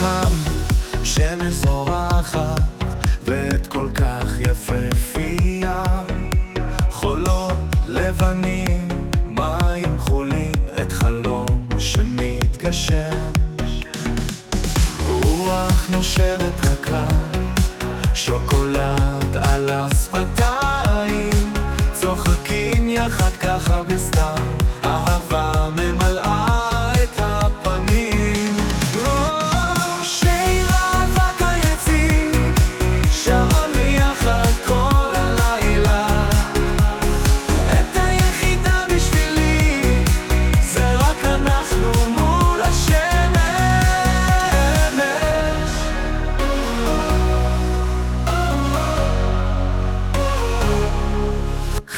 חם, שמש זורחת, ואת כל כך יפהפייה. חולות לבנים, מים חולים, את חלום שמתגשר רוח נושבת רכה, שוקולד על השפתיים, צוחקים יחד ככה בסתם.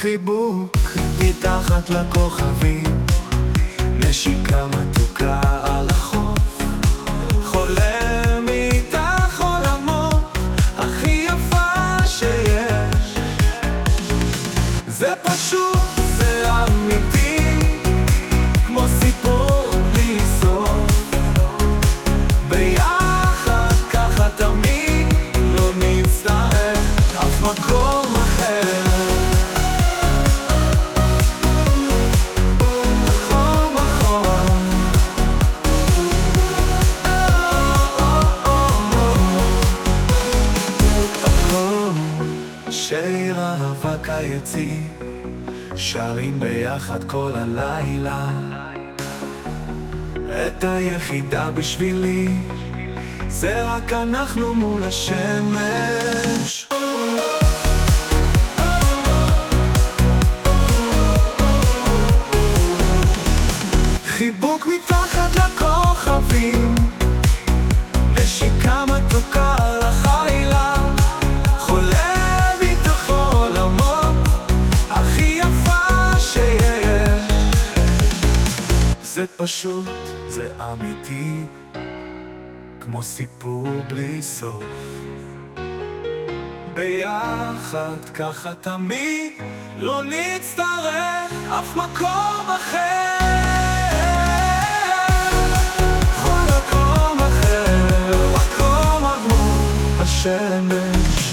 חיבוק מתחת לכוכבים, נשיקה מתוקה על החוף, חולם איתך עולמות, הכי יפה שיש. זה פשוט, זה אמיתי, כמו סיפור בלי סוף. ביחד ככה תמיד, לא נצטרך שיר אהבה כיציב, שרים ביחד כל הלילה. את היחידה בשבילי, זה רק אנחנו מול השמש. חיבוק מתחת זה פשוט, זה אמיתי, כמו סיפור בלי סוף. ביחד ככה תמיד, לא נצטרך אף מקום אחר. כל מקום אחר, מקום עבור השמש.